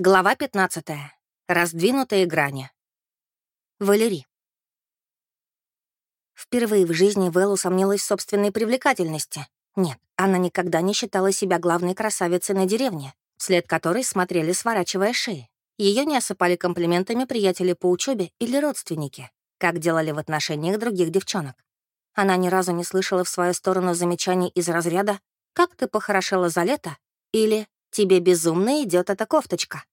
Глава 15. Раздвинутые грани. Валерий. Впервые в жизни Вэл усомнилась в собственной привлекательности. Нет, она никогда не считала себя главной красавицей на деревне, вслед которой смотрели, сворачивая шеи. Ее не осыпали комплиментами приятели по учебе или родственники, как делали в отношениях других девчонок. Она ни разу не слышала в свою сторону замечаний из разряда «Как ты похорошела за лето?» или Тебе безумно идет эта кофточка.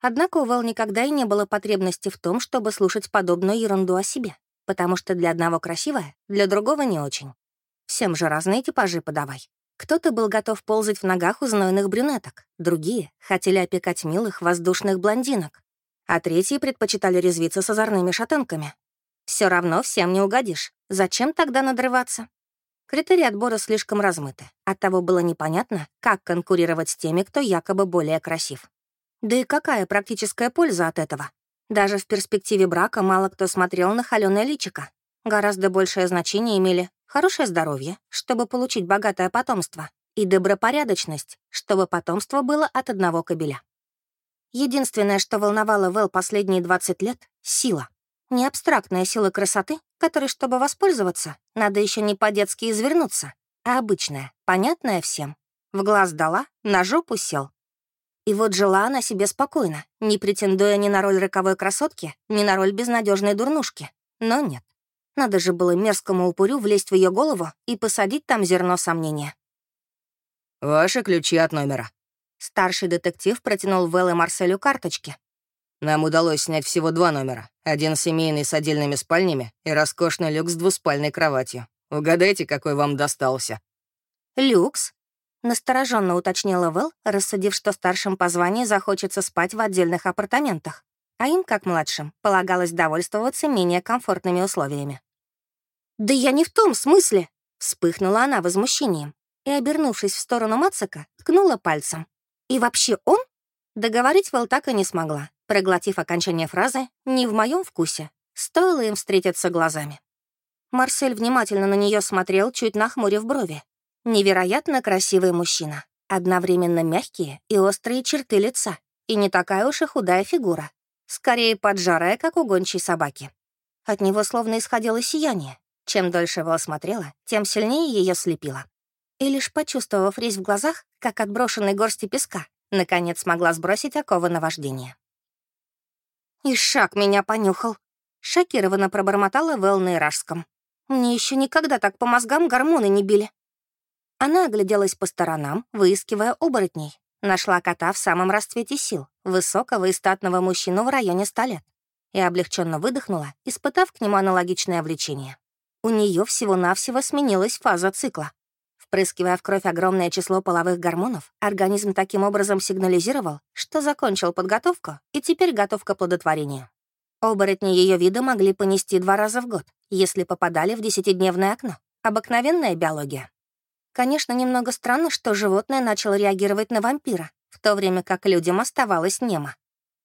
Однако у Вэл никогда и не было потребности в том, чтобы слушать подобную ерунду о себе, потому что для одного красивая, для другого не очень. Всем же разные типажи подавай. Кто-то был готов ползать в ногах у знойных брюнеток, другие хотели опекать милых воздушных блондинок, а третьи предпочитали резвиться с озорными шатенками. Все равно всем не угодишь. Зачем тогда надрываться? Критерии отбора слишком размыты. Оттого было непонятно, как конкурировать с теми, кто якобы более красив. Да и какая практическая польза от этого? Даже в перспективе брака мало кто смотрел на холёное личико. Гораздо большее значение имели хорошее здоровье, чтобы получить богатое потомство, и добропорядочность, чтобы потомство было от одного кобеля. Единственное, что волновало Вэл последние 20 лет — сила. Не абстрактная сила красоты, которой, чтобы воспользоваться, надо еще не по-детски извернуться, а обычная, понятная всем. В глаз дала, на жопу сел. И вот жила она себе спокойно, не претендуя ни на роль роковой красотки, ни на роль безнадежной дурнушки. Но нет. Надо же было мерзкому упырю влезть в ее голову и посадить там зерно сомнения. «Ваши ключи от номера». Старший детектив протянул Вэл и Марселю карточки, нам удалось снять всего два номера. Один семейный с отдельными спальнями и роскошный люкс с двуспальной кроватью. Угадайте, какой вам достался?» «Люкс?» — настороженно уточнила Вэл, рассудив, что старшим по званию захочется спать в отдельных апартаментах, а им, как младшим, полагалось довольствоваться менее комфортными условиями. «Да я не в том смысле!» — вспыхнула она возмущением и, обернувшись в сторону Мацика, ткнула пальцем. «И вообще он?» Договорить Вэл так и не смогла, проглотив окончание фразы «не в моем вкусе». Стоило им встретиться глазами. Марсель внимательно на нее смотрел, чуть нахмурив брови. Невероятно красивый мужчина. Одновременно мягкие и острые черты лица. И не такая уж и худая фигура. Скорее поджарая, как у гончей собаки. От него словно исходило сияние. Чем дольше Вэл смотрела, тем сильнее ее слепило. И лишь почувствовав резь в глазах, как от брошенной горсти песка, наконец смогла сбросить оковы наваждения. И шаг меня понюхал. Шокированно пробормотала Вэл на иражском. Мне еще никогда так по мозгам гормоны не били. Она огляделась по сторонам, выискивая оборотней. Нашла кота в самом расцвете сил, высокого и статного мужчину в районе ста лет. И облегченно выдохнула, испытав к нему аналогичное влечение. У нее всего-навсего сменилась фаза цикла. Впрыскивая в кровь огромное число половых гормонов, организм таким образом сигнализировал, что закончил подготовку и теперь готов к оплодотворению. Оборотни ее вида могли понести два раза в год, если попадали в десятидневное окно. Обыкновенная биология. Конечно, немного странно, что животное начало реагировать на вампира, в то время как людям оставалось немо.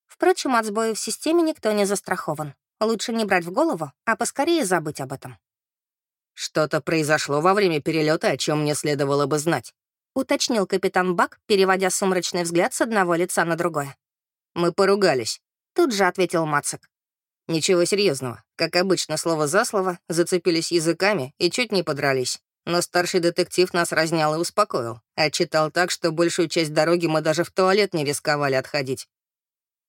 Впрочем, от сбоя в системе никто не застрахован. Лучше не брать в голову, а поскорее забыть об этом. «Что-то произошло во время перелета, о чем мне следовало бы знать», — уточнил капитан Бак, переводя сумрачный взгляд с одного лица на другое. «Мы поругались», — тут же ответил Мацик. «Ничего серьезного. Как обычно, слово за слово, зацепились языками и чуть не подрались. Но старший детектив нас разнял и успокоил. Отчитал так, что большую часть дороги мы даже в туалет не рисковали отходить.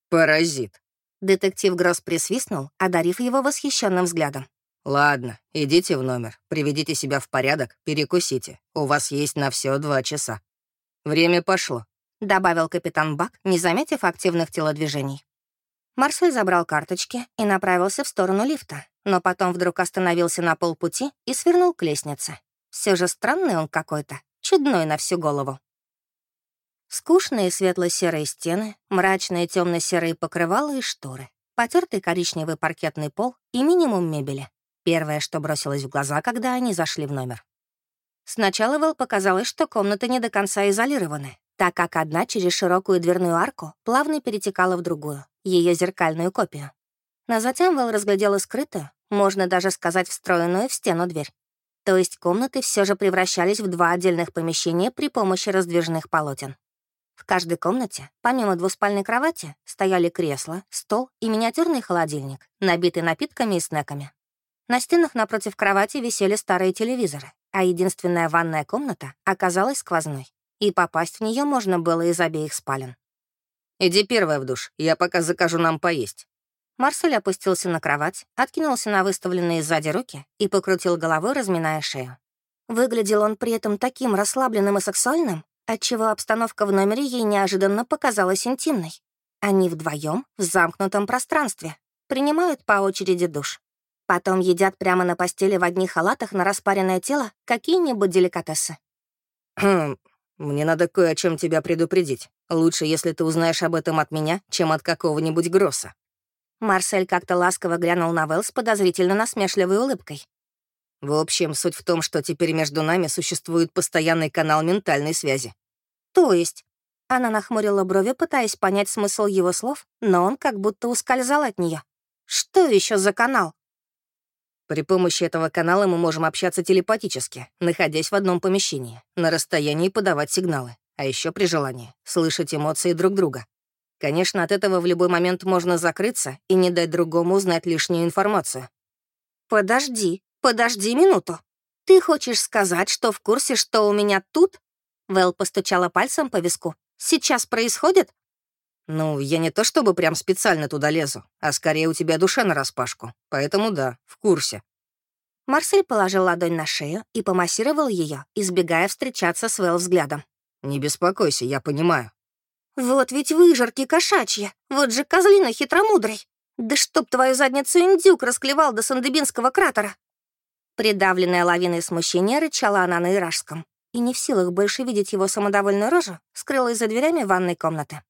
«Паразит». Детектив Гросс присвистнул, одарив его восхищенным взглядом. «Ладно, идите в номер, приведите себя в порядок, перекусите. У вас есть на все два часа. Время пошло», — добавил капитан Бак, не заметив активных телодвижений. Марсель забрал карточки и направился в сторону лифта, но потом вдруг остановился на полпути и свернул к лестнице. Все же странный он какой-то, чудной на всю голову. Скучные светло-серые стены, мрачные темно-серые покрывала и шторы, потертый коричневый паркетный пол и минимум мебели. Первое, что бросилось в глаза, когда они зашли в номер. Сначала Вэл показалось, что комнаты не до конца изолированы, так как одна через широкую дверную арку плавно перетекала в другую, ее зеркальную копию. Но затем Вэл разглядела скрытую, можно даже сказать встроенную в стену дверь. То есть комнаты все же превращались в два отдельных помещения при помощи раздвижных полотен. В каждой комнате, помимо двуспальной кровати, стояли кресло, стол и миниатюрный холодильник, набитый напитками и снеками. На стенах напротив кровати висели старые телевизоры, а единственная ванная комната оказалась сквозной, и попасть в нее можно было из обеих спален. «Иди первая в душ, я пока закажу нам поесть». Марсель опустился на кровать, откинулся на выставленные сзади руки и покрутил головой, разминая шею. Выглядел он при этом таким расслабленным и сексуальным, отчего обстановка в номере ей неожиданно показалась интимной. Они вдвоем в замкнутом пространстве, принимают по очереди душ. Потом едят прямо на постели в одних халатах на распаренное тело какие-нибудь деликатесы. «Хм, мне надо кое о чем тебя предупредить. Лучше, если ты узнаешь об этом от меня, чем от какого-нибудь Гросса». Марсель как-то ласково глянул на Вэл с подозрительно насмешливой улыбкой. «В общем, суть в том, что теперь между нами существует постоянный канал ментальной связи». «То есть?» Она нахмурила брови, пытаясь понять смысл его слов, но он как будто ускользал от нее. «Что еще за канал?» При помощи этого канала мы можем общаться телепатически, находясь в одном помещении, на расстоянии подавать сигналы, а еще при желании слышать эмоции друг друга. Конечно, от этого в любой момент можно закрыться и не дать другому узнать лишнюю информацию. «Подожди, подожди минуту. Ты хочешь сказать, что в курсе, что у меня тут?» Вэл постучала пальцем по виску. «Сейчас происходит?» «Ну, я не то чтобы прям специально туда лезу, а скорее у тебя душа нараспашку. Поэтому да, в курсе». Марсель положил ладонь на шею и помассировал ее, избегая встречаться с Вэл взглядом. «Не беспокойся, я понимаю». «Вот ведь выжарки кошачьи, вот же козлина хитромудрый. Да чтоб твою задницу индюк расклевал до Сандыбинского кратера!» Придавленная лавиной смущения рычала она на иражском, и не в силах больше видеть его самодовольную рожу, скрылась за дверями ванной комнаты.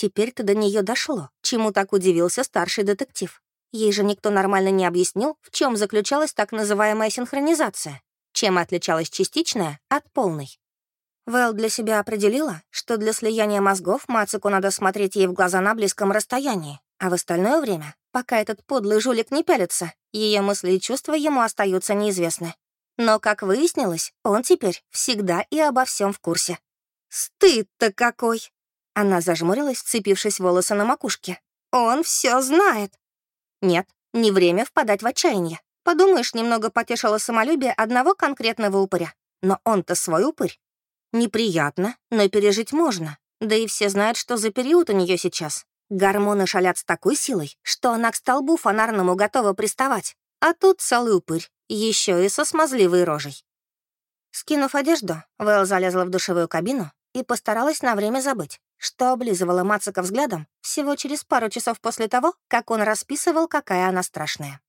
Теперь-то до нее дошло, чему так удивился старший детектив. Ей же никто нормально не объяснил, в чем заключалась так называемая синхронизация, чем отличалась частичная от полной. Вэл для себя определила, что для слияния мозгов Мацику надо смотреть ей в глаза на близком расстоянии, а в остальное время, пока этот подлый жулик не пялится, ее мысли и чувства ему остаются неизвестны. Но, как выяснилось, он теперь всегда и обо всем в курсе. Стыд-то какой! Она зажмурилась, вцепившись волосы на макушке. «Он все знает!» Нет, не время впадать в отчаяние. Подумаешь, немного потешило самолюбие одного конкретного упыря. Но он-то свой упырь. Неприятно, но пережить можно. Да и все знают, что за период у нее сейчас. Гормоны шалят с такой силой, что она к столбу фонарному готова приставать. А тут целый упырь, еще и со смазливой рожей. Скинув одежду, Вэл залезла в душевую кабину и постаралась на время забыть, что облизывала Мацика взглядом всего через пару часов после того, как он расписывал, какая она страшная.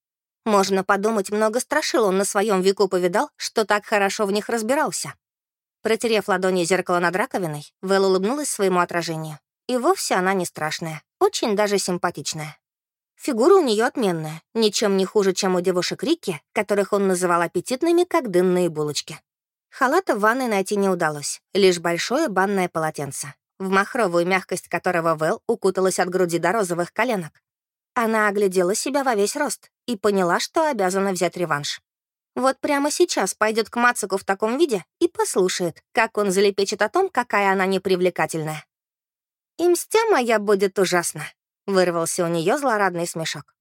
Можно подумать, много страшил он на своем веку повидал, что так хорошо в них разбирался. Протерев ладони зеркало над раковиной, Вэл улыбнулась своему отражению. И вовсе она не страшная, очень даже симпатичная. Фигура у нее отменная, ничем не хуже, чем у девушек Рики, которых он называл аппетитными, как дынные булочки. Халата в ванной найти не удалось, лишь большое банное полотенце в махровую мягкость которого Вэл укуталась от груди до розовых коленок. Она оглядела себя во весь рост и поняла, что обязана взять реванш. Вот прямо сейчас пойдет к Мацуку в таком виде и послушает, как он залепечет о том, какая она непривлекательная. «И мстя моя будет ужасна», — вырвался у нее злорадный смешок.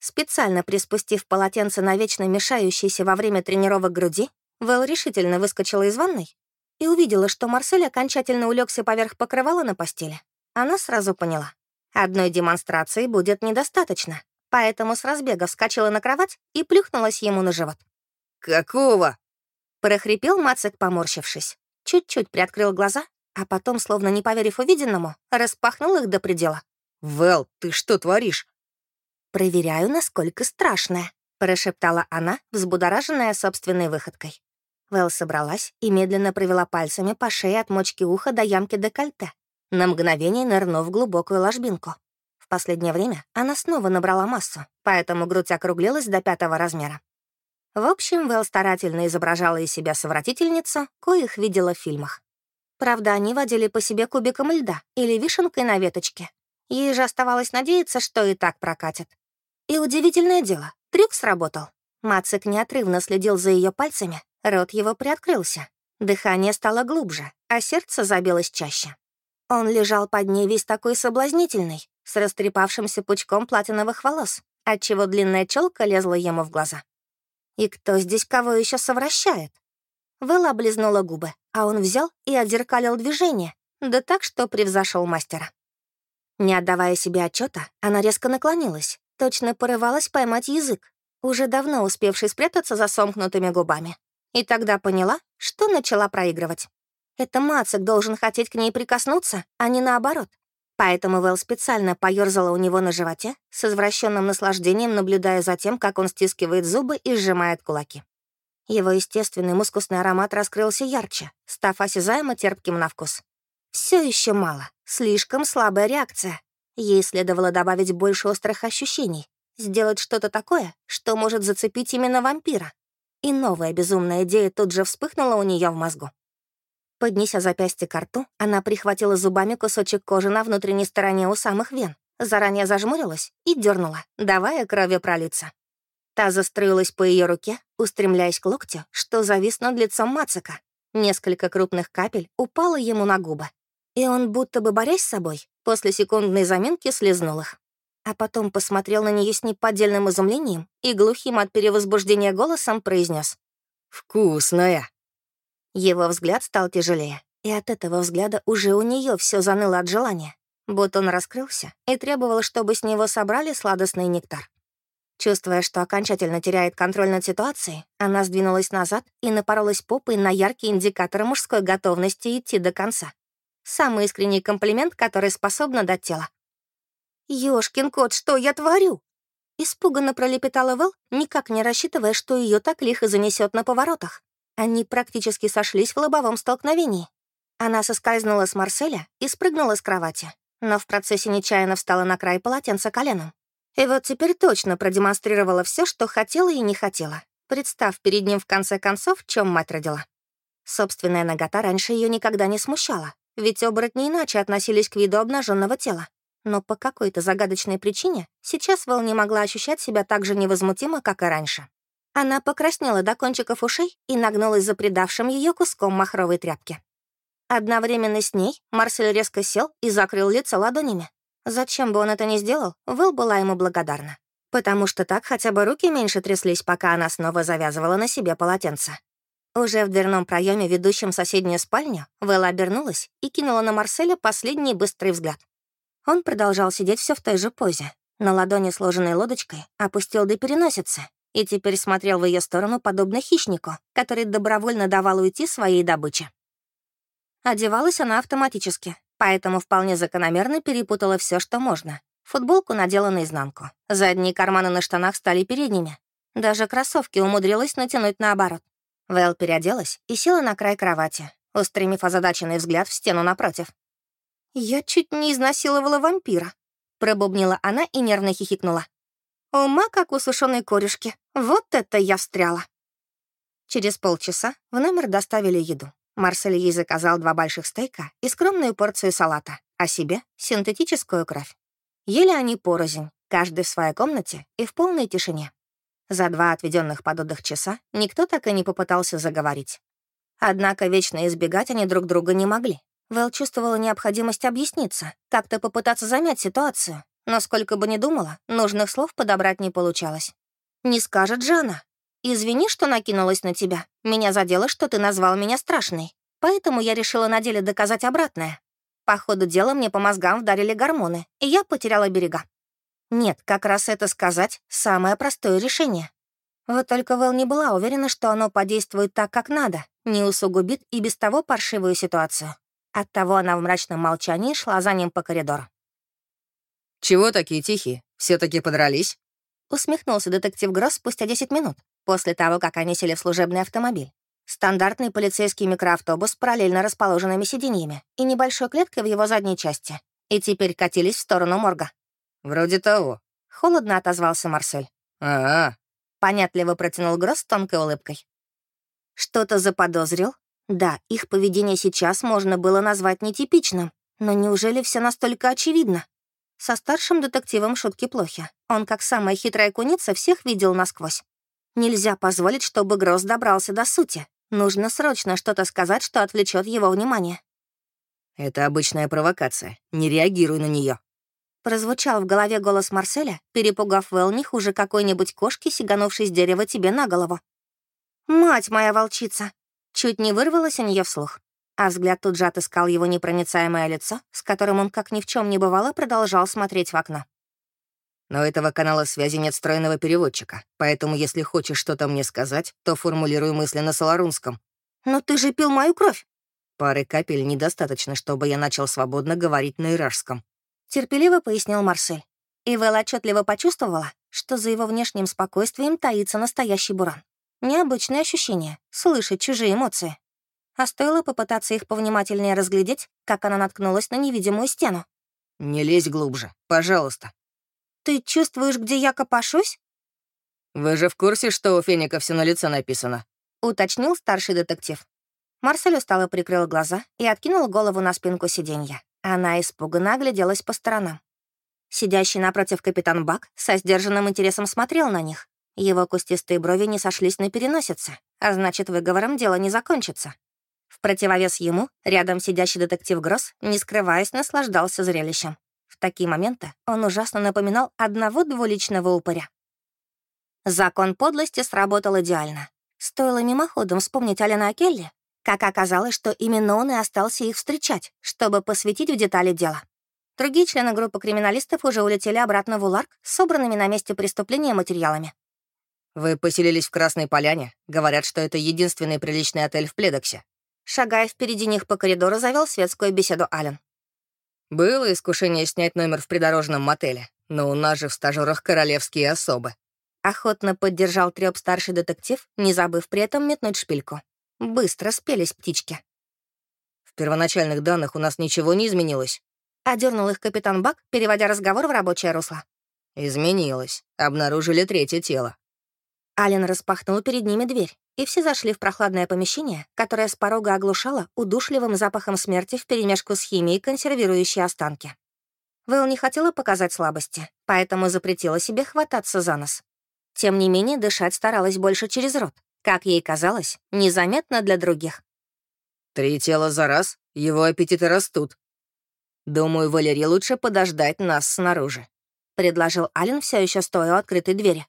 Специально приспустив полотенце на вечно мешающейся во время тренировок груди, Вэл решительно выскочила из ванной и увидела, что Марсель окончательно улегся поверх покрывала на постели. Она сразу поняла. Одной демонстрации будет недостаточно, поэтому с разбега вскочила на кровать и плюхнулась ему на живот. «Какого?» — прохрипел Мацик, поморщившись. Чуть-чуть приоткрыл глаза, а потом, словно не поверив увиденному, распахнул их до предела. «Вэл, ты что творишь?» «Проверяю, насколько страшная», — прошептала она, взбудораженная собственной выходкой. Вэл собралась и медленно провела пальцами по шее от мочки уха до ямки декольте, на мгновение нырнув в глубокую ложбинку. В последнее время она снова набрала массу, поэтому грудь округлилась до пятого размера. В общем, Вэл старательно изображала из себя совратительницу, коих видела в фильмах. Правда, они водили по себе кубиком льда или вишенкой на веточке. Ей же оставалось надеяться, что и так прокатит. И удивительное дело, трюк сработал. Мацик неотрывно следил за ее пальцами, Рот его приоткрылся. Дыхание стало глубже, а сердце забилось чаще. Он лежал под ней весь такой соблазнительный, с растрепавшимся пучком платиновых волос, отчего длинная челка лезла ему в глаза. И кто здесь кого еще совращает? Вэлла облизнула губы, а он взял и отзеркалил движение, да так, что превзошел мастера. Не отдавая себе отчета, она резко наклонилась, точно порывалась поймать язык, уже давно успевший спрятаться за сомкнутыми губами. И тогда поняла, что начала проигрывать. Это Мацик должен хотеть к ней прикоснуться, а не наоборот. Поэтому Вэл специально поёрзала у него на животе, с извращенным наслаждением наблюдая за тем, как он стискивает зубы и сжимает кулаки. Его естественный мускусный аромат раскрылся ярче, став осязаемо терпким на вкус. Все еще мало, слишком слабая реакция. Ей следовало добавить больше острых ощущений, сделать что-то такое, что может зацепить именно вампира. И новая безумная идея тут же вспыхнула у нее в мозгу. Поднеся запястье к рту, она прихватила зубами кусочек кожи на внутренней стороне у самых вен, заранее зажмурилась и дернула, давая крови пролиться. Та застроилась по ее руке, устремляясь к локтю, что завис над лицом Мацика. Несколько крупных капель упало ему на губы. И он, будто бы борясь с собой, после секундной заминки слезнул их. А потом посмотрел на нее с неподдельным изумлением и глухим от перевозбуждения голосом произнес: «Вкусная!» Его взгляд стал тяжелее, и от этого взгляда уже у нее все заныло от желания. Бутон раскрылся и требовал, чтобы с него собрали сладостный нектар. Чувствуя, что окончательно теряет контроль над ситуацией, она сдвинулась назад и напоролась попой на яркий индикатор мужской готовности идти до конца. Самый искренний комплимент, который способна дать тело. «Ёшкин кот, что я творю?» Испуганно пролепетала Вэл, никак не рассчитывая, что ее так лихо занесет на поворотах. Они практически сошлись в лобовом столкновении. Она соскользнула с Марселя и спрыгнула с кровати, но в процессе нечаянно встала на край полотенца коленом. И вот теперь точно продемонстрировала все, что хотела и не хотела, представ перед ним в конце концов, в чем мать родила. Собственная нагота раньше ее никогда не смущала, ведь оборотни иначе относились к виду обнаженного тела. Но по какой-то загадочной причине сейчас Вэл не могла ощущать себя так же невозмутимо, как и раньше. Она покраснела до кончиков ушей и нагнулась за предавшим ее куском махровой тряпки. Одновременно с ней Марсель резко сел и закрыл лицо ладонями. Зачем бы он это ни сделал, Вэл была ему благодарна. Потому что так хотя бы руки меньше тряслись, пока она снова завязывала на себе полотенце. Уже в дверном проеме, ведущем в соседнюю спальню, Вэл обернулась и кинула на Марселя последний быстрый взгляд. Он продолжал сидеть все в той же позе. На ладони, сложенной лодочкой, опустил до переносицы и теперь смотрел в ее сторону подобно хищнику, который добровольно давал уйти своей добыче. Одевалась она автоматически, поэтому вполне закономерно перепутала все, что можно. Футболку надела наизнанку. Задние карманы на штанах стали передними. Даже кроссовки умудрилась натянуть наоборот. Вэл переоделась и села на край кровати, устремив озадаченный взгляд в стену напротив. «Я чуть не изнасиловала вампира», — пробубнила она и нервно хихикнула. Ума, как у сушеной корюшки. Вот это я встряла. Через полчаса в номер доставили еду. Марсель ей заказал два больших стейка и скромную порцию салата, а себе — синтетическую кровь. Ели они порознь, каждый в своей комнате и в полной тишине. За два отведенных под отдых часа никто так и не попытался заговорить. Однако вечно избегать они друг друга не могли. Вэл чувствовала необходимость объясниться, как-то попытаться замять ситуацию, но сколько бы ни думала, нужных слов подобрать не получалось. Не скажет же она. «Извини, что накинулась на тебя. Меня задело, что ты назвал меня страшной. Поэтому я решила на деле доказать обратное. По ходу дела мне по мозгам вдарили гормоны, и я потеряла берега. Нет, как раз это сказать — самое простое решение. Вот только Вэл не была уверена, что оно подействует так, как надо, не усугубит и без того паршивую ситуацию. Оттого она в мрачном молчании шла за ним по коридору. «Чего такие тихие? все таки подрались?» Усмехнулся детектив Гросс спустя 10 минут, после того, как они сели в служебный автомобиль. Стандартный полицейский микроавтобус с параллельно расположенными сиденьями и небольшой клеткой в его задней части. И теперь катились в сторону морга. «Вроде того», — холодно отозвался Марсель. «А-а», — понятливо протянул Гросс с тонкой улыбкой. «Что-то заподозрил? Да, их поведение сейчас можно было назвать нетипичным, но неужели все настолько очевидно? Со старшим детективом шутки плохи. Он, как самая хитрая куница, всех видел насквозь. Нельзя позволить, чтобы Гросс добрался до сути. Нужно срочно что-то сказать, что отвлечет его внимание. Это обычная провокация. Не реагируй на нее. Прозвучал в голове голос Марселя, перепугав Вэл не хуже какой-нибудь кошки, сиганувшей с дерева тебе на голову. «Мать моя волчица!» Чуть не вырвалась у нее вслух. А взгляд тут же отыскал его непроницаемое лицо, с которым он, как ни в чем не бывало, продолжал смотреть в окно. Но этого канала связи нет встроенного переводчика, поэтому если хочешь что-то мне сказать, то формулируй мысли на соларунском. «Но ты же пил мою кровь!» Пары капель недостаточно, чтобы я начал свободно говорить на иражском. Терпеливо пояснил Марсель. И Вэл отчетливо почувствовала, что за его внешним спокойствием таится настоящий буран. Необычное ощущение — слышать чужие эмоции. А стоило попытаться их повнимательнее разглядеть, как она наткнулась на невидимую стену. «Не лезь глубже, пожалуйста». «Ты чувствуешь, где я копошусь?» «Вы же в курсе, что у Феника все на лице написано?» — уточнил старший детектив. Марсель устало прикрыл глаза и откинул голову на спинку сиденья. Она испуганно огляделась по сторонам. Сидящий напротив капитан Бак со сдержанным интересом смотрел на них. Его кустистые брови не сошлись на переносице, а значит, выговором дело не закончится. В противовес ему, рядом сидящий детектив Гросс, не скрываясь, наслаждался зрелищем. В такие моменты он ужасно напоминал одного двуличного упыря. Закон подлости сработал идеально. Стоило мимоходом вспомнить Алена Келли, как оказалось, что именно он и остался их встречать, чтобы посвятить в детали дела. Другие члены группы криминалистов уже улетели обратно в Уларк с собранными на месте преступления материалами. «Вы поселились в Красной Поляне. Говорят, что это единственный приличный отель в Пледоксе». Шагая впереди них по коридору, завел светскую беседу Ален. «Было искушение снять номер в придорожном мотеле, но у нас же в стажерах королевские особы». Охотно поддержал трёп старший детектив, не забыв при этом метнуть шпильку. Быстро спелись птички. В первоначальных данных у нас ничего не изменилось. Одернул их капитан Бак, переводя разговор в рабочее русло. Изменилось. Обнаружили третье тело. Ален распахнул перед ними дверь, и все зашли в прохладное помещение, которое с порога оглушало удушливым запахом смерти вперемешку с химией, консервирующей останки. Вэл не хотела показать слабости, поэтому запретила себе хвататься за нос. Тем не менее, дышать старалась больше через рот, как ей казалось, незаметно для других. «Три тела за раз, его аппетиты растут. Думаю, Валерии лучше подождать нас снаружи», — предложил Ален, все еще стоя у открытой двери.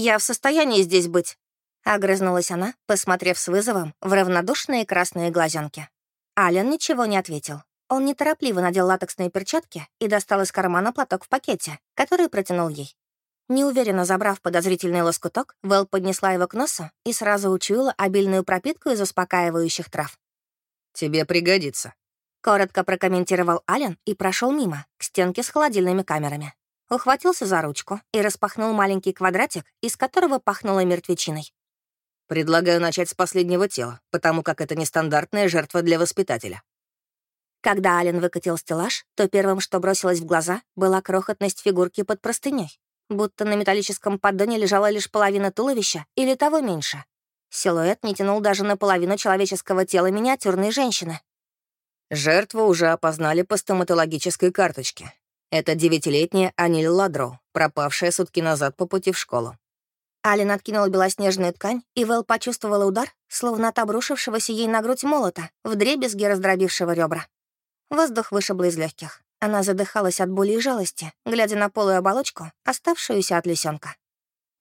«Я в состоянии здесь быть», — огрызнулась она, посмотрев с вызовом в равнодушные красные глазенки. Ален ничего не ответил. Он неторопливо надел латексные перчатки и достал из кармана платок в пакете, который протянул ей. Неуверенно забрав подозрительный лоскуток, Вэл поднесла его к носу и сразу учуяла обильную пропитку из успокаивающих трав. «Тебе пригодится», — коротко прокомментировал Ален и прошел мимо, к стенке с холодильными камерами. Ухватился за ручку и распахнул маленький квадратик, из которого пахнуло мертвечиной. «Предлагаю начать с последнего тела, потому как это нестандартная жертва для воспитателя». Когда Ален выкатил стеллаж, то первым, что бросилось в глаза, была крохотность фигурки под простыней будто на металлическом поддоне лежала лишь половина туловища или того меньше. Силуэт не тянул даже на половину человеческого тела миниатюрной женщины. Жертву уже опознали по стоматологической карточке. Это девятилетняя Аниль Ладроу, пропавшая сутки назад по пути в школу. Алин откинула белоснежную ткань, и Вэл почувствовала удар, словно от обрушившегося ей на грудь молота, вдребезги раздробившего ребра. Воздух вышибло из легких. Она задыхалась от боли и жалости, глядя на полую оболочку, оставшуюся от лисенка.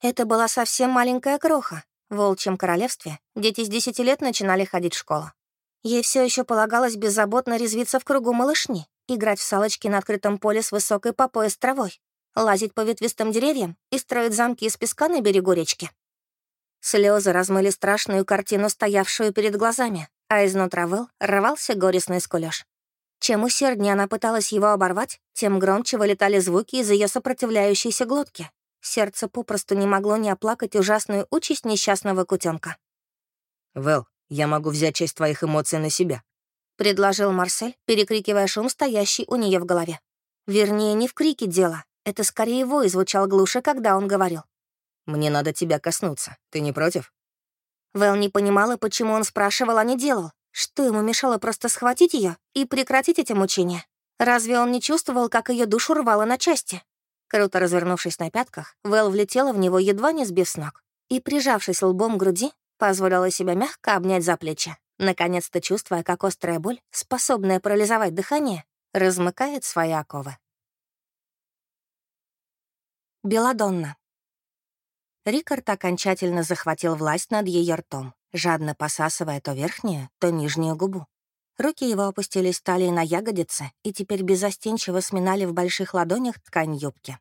Это была совсем маленькая кроха. В волчьем королевстве дети с десяти лет начинали ходить в школу. Ей все еще полагалось беззаботно резвиться в кругу малышни, играть в салочки на открытом поле с высокой по пояс травой, лазить по ветвистым деревьям и строить замки из песка на берегу речки. Слезы размыли страшную картину, стоявшую перед глазами, а изнутра выл рвался горестный скулёж. Чем усерднее она пыталась его оборвать, тем громче вылетали звуки из ее сопротивляющейся глотки. Сердце попросту не могло не оплакать ужасную участь несчастного кутенка. «Вэл, я могу взять часть твоих эмоций на себя», — предложил Марсель, перекрикивая шум, стоящий у нее в голове. Вернее, не в крике дело. Это скорее вой звучал глуше, когда он говорил. «Мне надо тебя коснуться. Ты не против?» Вэл не понимала, почему он спрашивал, а не делал. Что ему мешало просто схватить ее и прекратить эти мучения? Разве он не чувствовал, как ее душу рвало на части? Круто развернувшись на пятках, Вэл влетела в него, едва не сбив с ног. И, прижавшись лбом к груди, позволила себя мягко обнять за плечи, наконец-то чувствуя, как острая боль, способная парализовать дыхание, размыкает свои оковы. Беладонна. Рикард окончательно захватил власть над ее ртом, жадно посасывая то верхнюю, то нижнюю губу. Руки его опустились талии на ягодицы и теперь безостенчиво сминали в больших ладонях ткань юбки.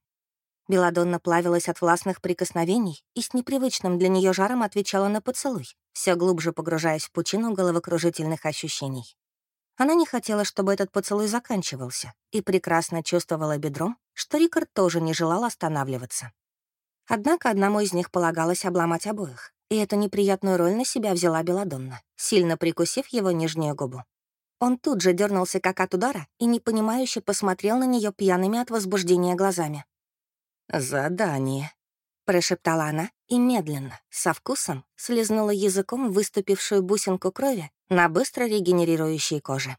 Беладонна плавилась от властных прикосновений и с непривычным для нее жаром отвечала на поцелуй, все глубже погружаясь в пучину головокружительных ощущений. Она не хотела, чтобы этот поцелуй заканчивался, и прекрасно чувствовала бедром, что Рикард тоже не желал останавливаться. Однако одному из них полагалось обломать обоих, и эту неприятную роль на себя взяла Беладонна, сильно прикусив его нижнюю губу. Он тут же дернулся как от удара и непонимающе посмотрел на нее пьяными от возбуждения глазами. «Задание», — прошептала она и медленно, со вкусом, слезнула языком выступившую бусинку крови на быстро регенерирующей коже.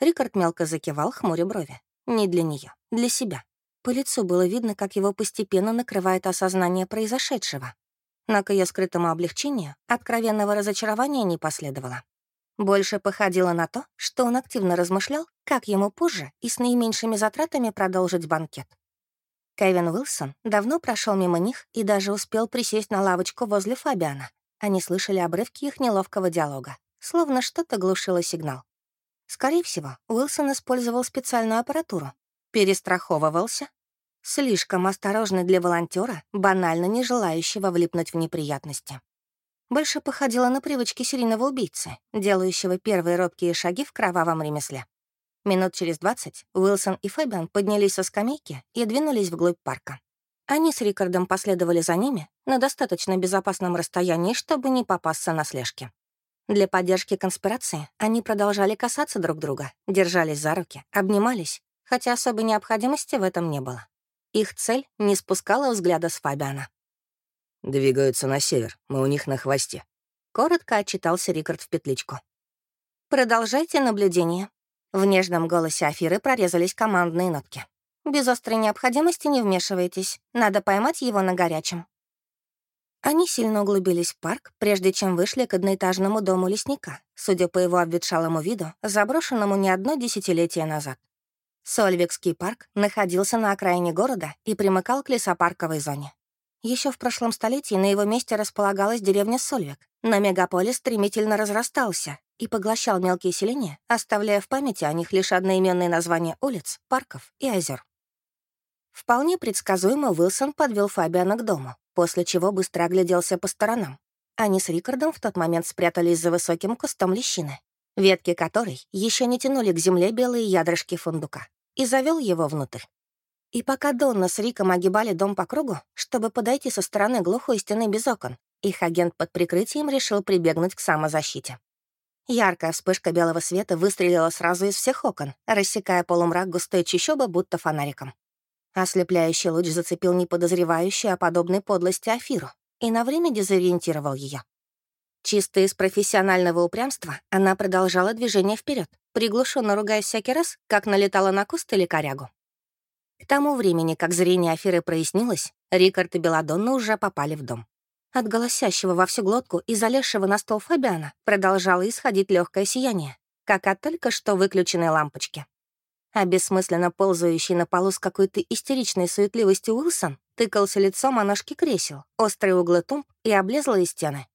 Рикард мелко закивал, хмуря брови. Не для нее, для себя. По лицу было видно, как его постепенно накрывает осознание произошедшего. Но к ее скрытому облегчению откровенного разочарования не последовало. Больше походило на то, что он активно размышлял, как ему позже и с наименьшими затратами продолжить банкет. Кевин Уилсон давно прошел мимо них и даже успел присесть на лавочку возле Фабиана. Они слышали обрывки их неловкого диалога, словно что-то глушило сигнал. Скорее всего, Уилсон использовал специальную аппаратуру, перестраховывался, слишком осторожный для волонтера, банально не желающего влипнуть в неприятности. Больше походило на привычки серийного убийцы, делающего первые робкие шаги в кровавом ремесле. Минут через двадцать Уилсон и Фэбиан поднялись со скамейки и двинулись вглубь парка. Они с Рикардом последовали за ними на достаточно безопасном расстоянии, чтобы не попасться на слежки. Для поддержки конспирации они продолжали касаться друг друга, держались за руки, обнимались, хотя особой необходимости в этом не было. Их цель не спускала взгляда с Фабиана. «Двигаются на север, мы у них на хвосте», — коротко отчитался Рикард в петличку. «Продолжайте наблюдение», в нежном голосе Афиры прорезались командные нотки. «Без острой необходимости не вмешивайтесь. Надо поймать его на горячем». Они сильно углубились в парк, прежде чем вышли к одноэтажному дому лесника, судя по его обветшалому виду, заброшенному не одно десятилетие назад. Сольвикский парк находился на окраине города и примыкал к лесопарковой зоне. Еще в прошлом столетии на его месте располагалась деревня Сольвик, но мегаполис стремительно разрастался, и поглощал мелкие селения, оставляя в памяти о них лишь одноименные названия улиц, парков и озер. Вполне предсказуемо Уилсон подвел Фабиана к дому, после чего быстро огляделся по сторонам. Они с Рикардом в тот момент спрятались за высоким кустом лещины, ветки которой еще не тянули к земле белые ядрышки фундука, и завел его внутрь. И пока Донна с Риком огибали дом по кругу, чтобы подойти со стороны глухой стены без окон, их агент под прикрытием решил прибегнуть к самозащите. Яркая вспышка белого света выстрелила сразу из всех окон, рассекая полумрак густой чащобы, будто фонариком. Ослепляющий луч зацепил неподозревающую о подобной подлости Афиру и на время дезориентировал ее. Чисто из профессионального упрямства она продолжала движение вперед, приглушенно ругаясь всякий раз, как налетала на куст или корягу. К тому времени, как зрение Афиры прояснилось, Рикард и Беладонна уже попали в дом. От голосящего во всю глотку и залезшего на стол Фабиана продолжало исходить легкое сияние, как от только что выключенной лампочки. А бессмысленно ползающий на полу с какой-то истеричной суетливостью Уилсон тыкался лицом о ножки кресел, острые углы тумб и облезлые стены.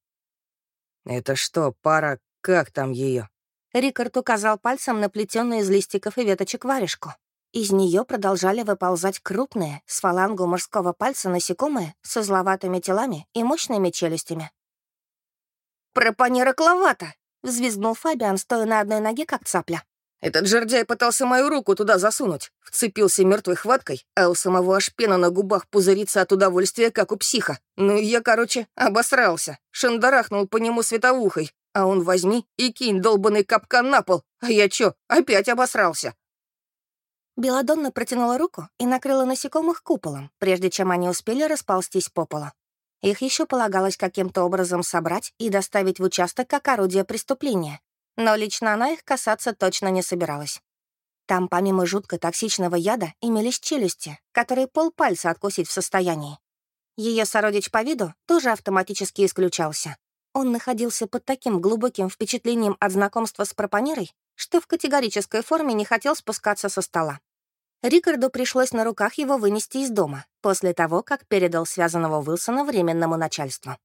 «Это что, пара, как там ее? Рикард указал пальцем на плетённую из листиков и веточек варежку, из нее продолжали выползать крупные, с фалангу морского пальца насекомые с узловатыми телами и мощными челюстями. «Пропанера кловата!» — взвизгнул Фабиан, стоя на одной ноге, как цапля. «Этот жердяй пытался мою руку туда засунуть, вцепился мертвой хваткой, а у самого аж пена на губах пузырится от удовольствия, как у психа. Ну и я, короче, обосрался, шандарахнул по нему световухой, а он возьми и кинь долбанный капкан на пол, а я чё, опять обосрался?» Беладонна протянула руку и накрыла насекомых куполом, прежде чем они успели расползтись по полу. Их еще полагалось каким-то образом собрать и доставить в участок как орудие преступления, но лично она их касаться точно не собиралась. Там помимо жутко токсичного яда имелись челюсти, которые полпальца откусить в состоянии. Ее сородич по виду тоже автоматически исключался. Он находился под таким глубоким впечатлением от знакомства с пропанерой, что в категорической форме не хотел спускаться со стола. Рикарду пришлось на руках его вынести из дома, после того, как передал связанного Уилсона временному начальству.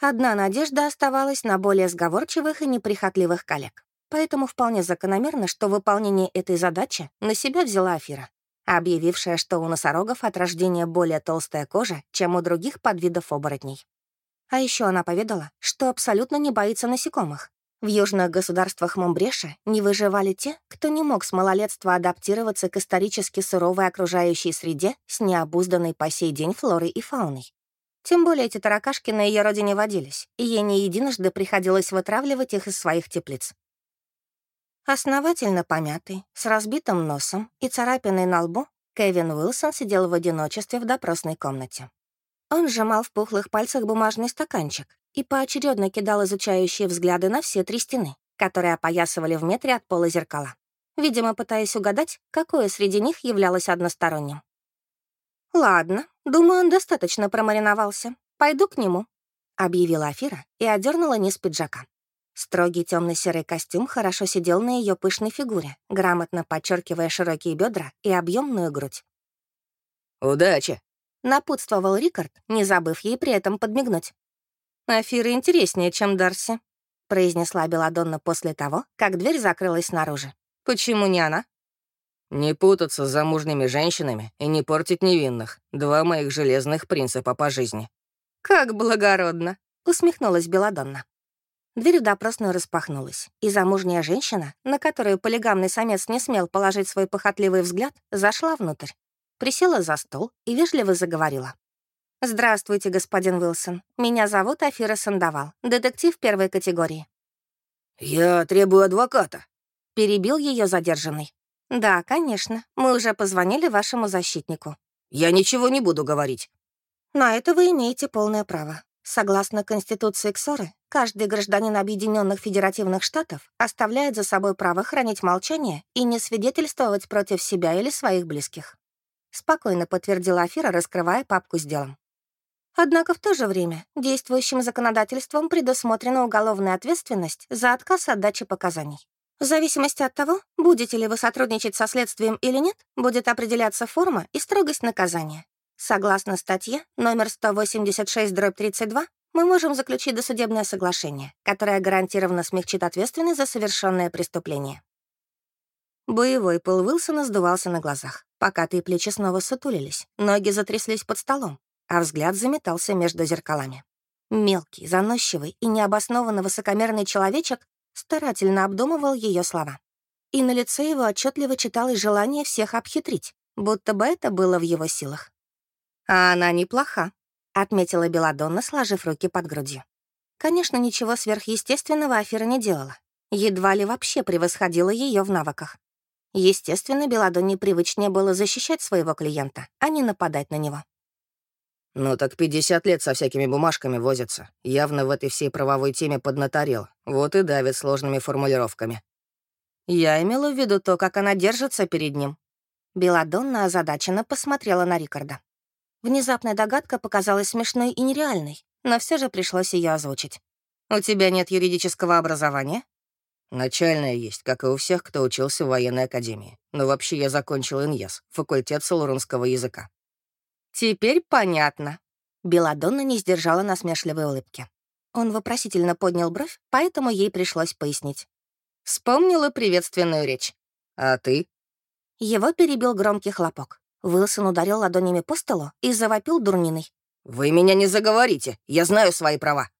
Одна надежда оставалась на более сговорчивых и неприхотливых коллег. Поэтому вполне закономерно, что выполнение этой задачи на себя взяла Афира, объявившая, что у носорогов от рождения более толстая кожа, чем у других подвидов оборотней. А еще она поведала, что абсолютно не боится насекомых, в южных государствах Момбреша не выживали те, кто не мог с малолетства адаптироваться к исторически суровой окружающей среде с необузданной по сей день флорой и фауной. Тем более эти таракашки на ее родине водились, и ей не единожды приходилось вытравливать их из своих теплиц. Основательно помятый, с разбитым носом и царапиной на лбу, Кевин Уилсон сидел в одиночестве в допросной комнате. Он сжимал в пухлых пальцах бумажный стаканчик, и поочередно кидал изучающие взгляды на все три стены, которые опоясывали в метре от пола зеркала, видимо, пытаясь угадать, какое среди них являлось односторонним. «Ладно, думаю, он достаточно промариновался. Пойду к нему», — объявила Афира и одернула низ пиджака. Строгий темно серый костюм хорошо сидел на ее пышной фигуре, грамотно подчеркивая широкие бедра и объемную грудь. «Удачи!» — напутствовал Рикард, не забыв ей при этом подмигнуть. «Афира интереснее, чем Дарси», — произнесла Беладонна после того, как дверь закрылась снаружи. «Почему не она?» «Не путаться с замужними женщинами и не портить невинных. Два моих железных принципа по жизни». «Как благородно!» — усмехнулась Беладонна. Дверь в допросную распахнулась, и замужняя женщина, на которую полигамный самец не смел положить свой похотливый взгляд, зашла внутрь, присела за стол и вежливо заговорила. «Здравствуйте, господин Уилсон. Меня зовут Афира Сандовал, детектив первой категории». «Я требую адвоката», — перебил ее задержанный. «Да, конечно. Мы уже позвонили вашему защитнику». «Я ничего не буду говорить». «На это вы имеете полное право. Согласно Конституции Ксоры, каждый гражданин Объединенных Федеративных Штатов оставляет за собой право хранить молчание и не свидетельствовать против себя или своих близких». Спокойно подтвердила Афира, раскрывая папку с делом. Однако в то же время действующим законодательством предусмотрена уголовная ответственность за отказ от дачи показаний. В зависимости от того, будете ли вы сотрудничать со следствием или нет, будет определяться форма и строгость наказания. Согласно статье номер 186-32, мы можем заключить досудебное соглашение, которое гарантированно смягчит ответственность за совершенное преступление. Боевой пыл Уилсона сдувался на глазах. пока Покатые плечи снова сутулились, ноги затряслись под столом, а взгляд заметался между зеркалами. Мелкий, заносчивый и необоснованно высокомерный человечек старательно обдумывал ее слова. И на лице его отчетливо читалось желание всех обхитрить, будто бы это было в его силах. «А она неплоха», — отметила Беладонна, сложив руки под грудью. Конечно, ничего сверхъестественного Афера не делала. Едва ли вообще превосходила ее в навыках. Естественно, Беладонне привычнее было защищать своего клиента, а не нападать на него. «Ну так 50 лет со всякими бумажками возится. Явно в этой всей правовой теме поднаторел. Вот и давит сложными формулировками». Я имела в виду то, как она держится перед ним. Беладонна озадаченно посмотрела на Рикарда. Внезапная догадка показалась смешной и нереальной, но все же пришлось ее озвучить. «У тебя нет юридического образования?» «Начальное есть, как и у всех, кто учился в военной академии. Но вообще я закончил ИНьЕС, факультет салурунского языка. «Теперь понятно». Беладонна не сдержала насмешливой улыбки. Он вопросительно поднял бровь, поэтому ей пришлось пояснить. Вспомнила приветственную речь. «А ты?» Его перебил громкий хлопок. Уилсон ударил ладонями по столу и завопил дурниной. «Вы меня не заговорите, я знаю свои права».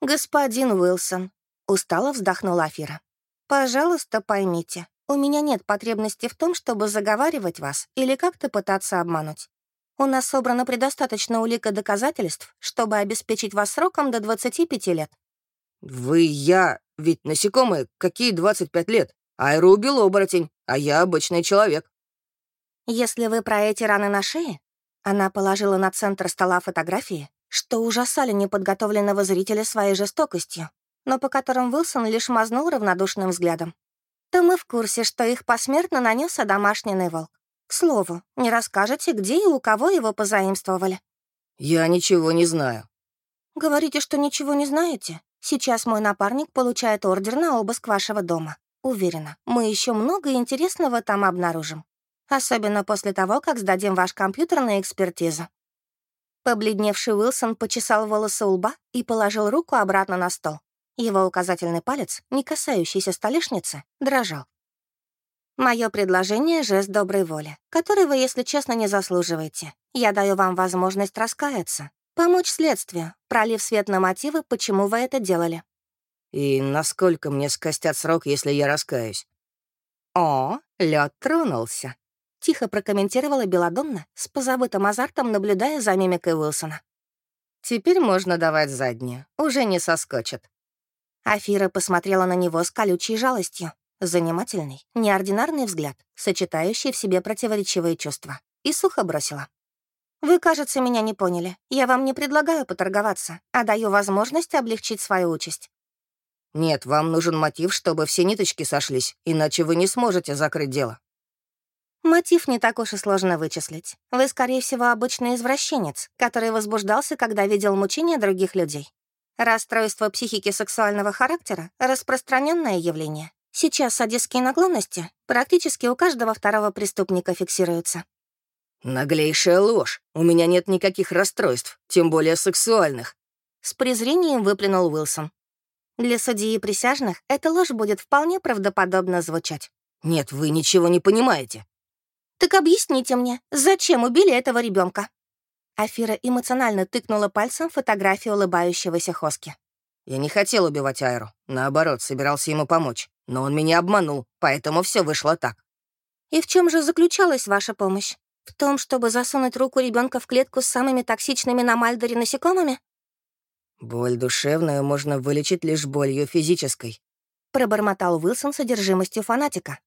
«Господин Уилсон», — устало вздохнула Афира. «Пожалуйста, поймите, у меня нет потребности в том, чтобы заговаривать вас или как-то пытаться обмануть. У нас собрано предостаточно улик и доказательств, чтобы обеспечить вас сроком до 25 лет». «Вы, я, ведь насекомые, какие 25 лет? Айру убил оборотень, а я обычный человек». «Если вы про эти раны на шее...» Она положила на центр стола фотографии, что ужасали неподготовленного зрителя своей жестокостью, но по которым Уилсон лишь мазнул равнодушным взглядом. То мы в курсе, что их посмертно нанес домашний волк. К слову, не расскажете, где и у кого его позаимствовали?» «Я ничего не знаю». «Говорите, что ничего не знаете? Сейчас мой напарник получает ордер на обыск вашего дома. Уверена, мы еще много интересного там обнаружим. Особенно после того, как сдадим ваш компьютер на экспертизу. Побледневший Уилсон почесал волосы у лба и положил руку обратно на стол. Его указательный палец, не касающийся столешницы, дрожал. Мое предложение — жест доброй воли, который вы, если честно, не заслуживаете. Я даю вам возможность раскаяться, помочь следствию, пролив свет на мотивы, почему вы это делали. И насколько мне скостят срок, если я раскаюсь? О, лед тронулся. Тихо прокомментировала Беладонна, с позабытым азартом наблюдая за мимикой Уилсона. «Теперь можно давать заднюю, уже не соскочит». Афира посмотрела на него с колючей жалостью. Занимательный, неординарный взгляд, сочетающий в себе противоречивые чувства. И сухо бросила. «Вы, кажется, меня не поняли. Я вам не предлагаю поторговаться, а даю возможность облегчить свою участь». «Нет, вам нужен мотив, чтобы все ниточки сошлись, иначе вы не сможете закрыть дело». Мотив не так уж и сложно вычислить. Вы, скорее всего, обычный извращенец, который возбуждался, когда видел мучения других людей. Расстройство психики сексуального характера — распространенное явление. Сейчас садистские наклонности практически у каждого второго преступника фиксируются. «Наглейшая ложь. У меня нет никаких расстройств, тем более сексуальных». С презрением выплюнул Уилсон. Для судьи и присяжных эта ложь будет вполне правдоподобно звучать. «Нет, вы ничего не понимаете. «Так объясните мне, зачем убили этого ребенка? Афира эмоционально тыкнула пальцем фотографию улыбающегося Хоски. «Я не хотел убивать Айру. Наоборот, собирался ему помочь. Но он меня обманул, поэтому все вышло так». «И в чем же заключалась ваша помощь? В том, чтобы засунуть руку ребенка в клетку с самыми токсичными на Мальдоре насекомыми?» «Боль душевную можно вылечить лишь болью физической», — пробормотал Уилсон содержимостью фанатика.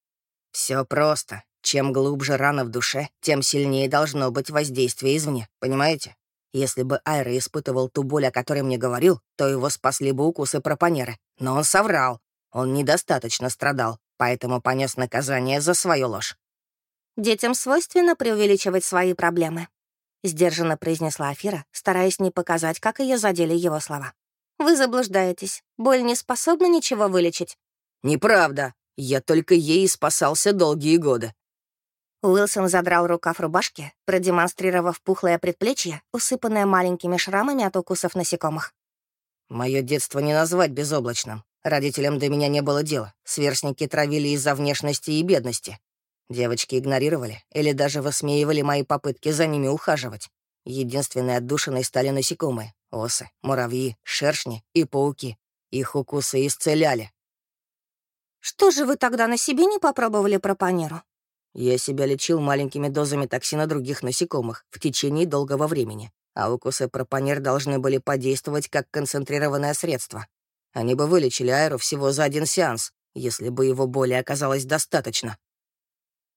Все просто. Чем глубже рана в душе, тем сильнее должно быть воздействие извне, понимаете? Если бы Айра испытывал ту боль, о которой мне говорил, то его спасли бы укусы пропанеры. Но он соврал. Он недостаточно страдал, поэтому понес наказание за свою ложь. «Детям свойственно преувеличивать свои проблемы», — сдержанно произнесла Афира, стараясь не показать, как ее задели его слова. «Вы заблуждаетесь. Боль не способна ничего вылечить». «Неправда. Я только ей спасался долгие годы. Уилсон задрал рукав рубашки, продемонстрировав пухлое предплечье, усыпанное маленькими шрамами от укусов насекомых. Мое детство не назвать безоблачным. Родителям до меня не было дела. Сверстники травили из-за внешности и бедности. Девочки игнорировали или даже высмеивали мои попытки за ними ухаживать. Единственной отдушиной стали насекомые — осы, муравьи, шершни и пауки. Их укусы исцеляли. «Что же вы тогда на себе не попробовали пропанеру?» Я себя лечил маленькими дозами токсина других насекомых в течение долгого времени, а укусы пропанер должны были подействовать как концентрированное средство. Они бы вылечили Айру всего за один сеанс, если бы его боли оказалось достаточно.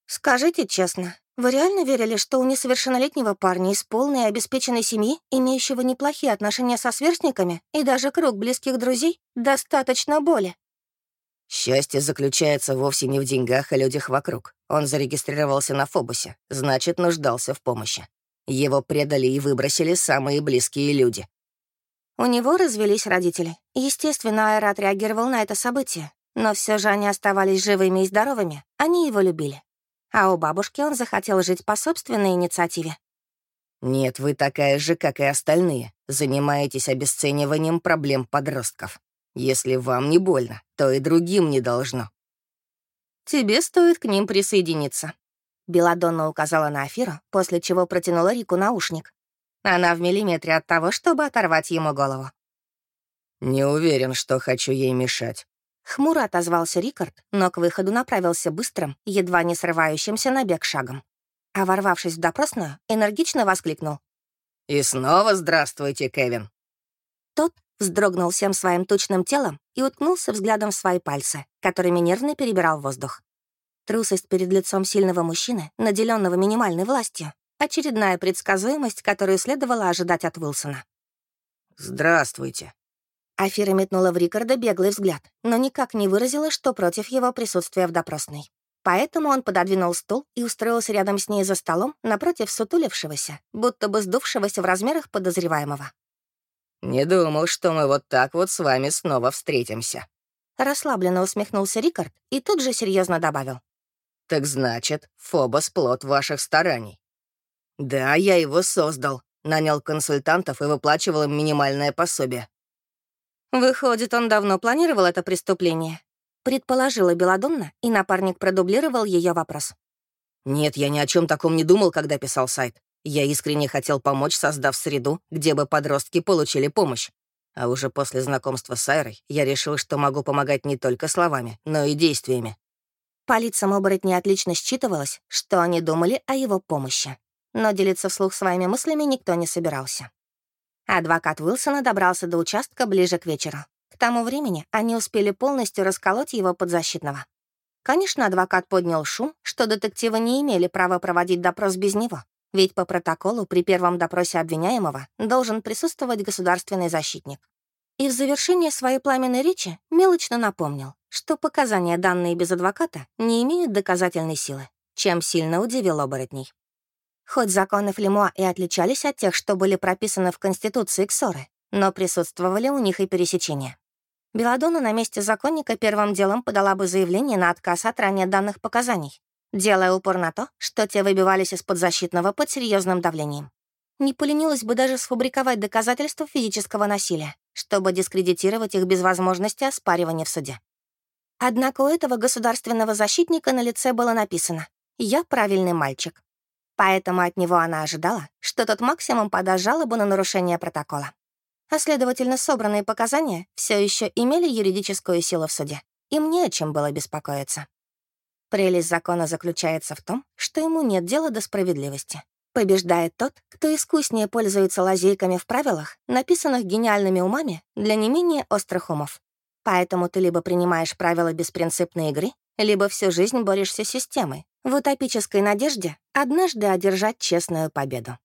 «Скажите честно, вы реально верили, что у несовершеннолетнего парня из полной и обеспеченной семьи, имеющего неплохие отношения со сверстниками и даже круг близких друзей, достаточно боли?» Счастье заключается вовсе не в деньгах и людях вокруг. Он зарегистрировался на Фобусе, значит, нуждался в помощи. Его предали и выбросили самые близкие люди. У него развелись родители. Естественно, Айра отреагировал на это событие. Но все же они оставались живыми и здоровыми. Они его любили. А у бабушки он захотел жить по собственной инициативе. Нет, вы такая же, как и остальные. Занимаетесь обесцениванием проблем подростков. Если вам не больно, то и другим не должно. Тебе стоит к ним присоединиться. Беладонна указала на Афиру, после чего протянула Рику наушник. Она в миллиметре от того, чтобы оторвать ему голову. «Не уверен, что хочу ей мешать». Хмуро отозвался Рикард, но к выходу направился быстрым, едва не срывающимся на бег шагом. А ворвавшись в допросную, энергично воскликнул. «И снова здравствуйте, Кевин». Тот вздрогнул всем своим тучным телом и уткнулся взглядом в свои пальцы, которыми нервно перебирал воздух. Трусость перед лицом сильного мужчины, наделенного минимальной властью, очередная предсказуемость, которую следовало ожидать от Уилсона. «Здравствуйте». Афира метнула в Рикарда беглый взгляд, но никак не выразила, что против его присутствия в допросной. Поэтому он пододвинул стул и устроился рядом с ней за столом напротив сутулившегося, будто бы сдувшегося в размерах подозреваемого. «Не думал, что мы вот так вот с вами снова встретимся». Расслабленно усмехнулся Рикард и тут же серьезно добавил. «Так значит, Фобос — плод ваших стараний». «Да, я его создал. Нанял консультантов и выплачивал им минимальное пособие». «Выходит, он давно планировал это преступление?» Предположила Беладонна, и напарник продублировал ее вопрос. «Нет, я ни о чем таком не думал, когда писал сайт. Я искренне хотел помочь, создав среду, где бы подростки получили помощь. А уже после знакомства с Айрой я решил, что могу помогать не только словами, но и действиями. По лицам оборотней отлично считывалось, что они думали о его помощи. Но делиться вслух своими мыслями никто не собирался. Адвокат Уилсона добрался до участка ближе к вечеру. К тому времени они успели полностью расколоть его подзащитного. Конечно, адвокат поднял шум, что детективы не имели права проводить допрос без него. Ведь по протоколу при первом допросе обвиняемого должен присутствовать государственный защитник. И в завершение своей пламенной речи мелочно напомнил, что показания, данные без адвоката, не имеют доказательной силы, чем сильно удивил оборотней. Хоть законы Флемуа и отличались от тех, что были прописаны в Конституции Ксоры, но присутствовали у них и пересечения. Беладона на месте законника первым делом подала бы заявление на отказ от ранее данных показаний, делая упор на то, что те выбивались из подзащитного под серьезным давлением. Не поленилась бы даже сфабриковать доказательства физического насилия, чтобы дискредитировать их без возможности оспаривания в суде. Однако у этого государственного защитника на лице было написано «Я правильный мальчик». Поэтому от него она ожидала, что тот максимум подаст жалобу на нарушение протокола. А следовательно, собранные показания все еще имели юридическую силу в суде. Им не о чем было беспокоиться. Прелесть закона заключается в том, что ему нет дела до справедливости. Побеждает тот, кто искуснее пользуется лазейками в правилах, написанных гениальными умами для не менее острых умов. Поэтому ты либо принимаешь правила беспринципной игры, либо всю жизнь борешься с системой, в утопической надежде однажды одержать честную победу.